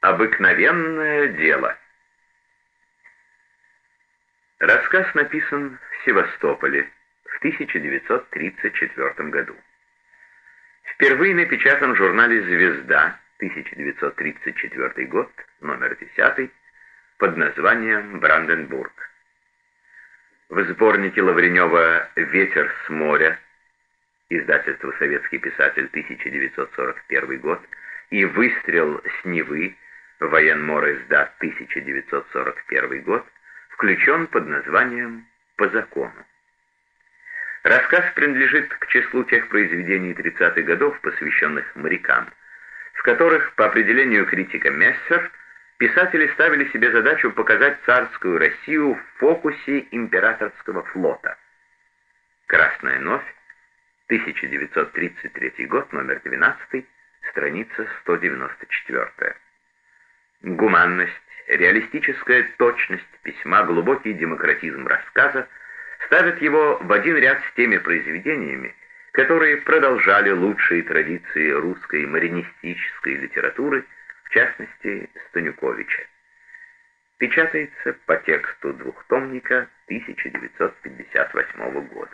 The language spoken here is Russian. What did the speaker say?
Обыкновенное дело. Рассказ написан в Севастополе в 1934 году. Впервые напечатан в журнале «Звезда» 1934 год, номер 10, под названием «Бранденбург». В сборнике Лавренева «Ветер с моря» издательство «Советский писатель» 1941 год и «Выстрел с Невы» Военмор издат 1941 год, включен под названием «По закону». Рассказ принадлежит к числу тех произведений 30-х годов, посвященных морякам, в которых, по определению критика Мессер, писатели ставили себе задачу показать царскую Россию в фокусе императорского флота. «Красная новь», 1933 год, номер 12, страница 194. Гуманность, реалистическая точность письма, глубокий демократизм рассказа ставят его в один ряд с теми произведениями, которые продолжали лучшие традиции русской маринистической литературы, в частности, Станюковича. Печатается по тексту двухтомника 1958 года.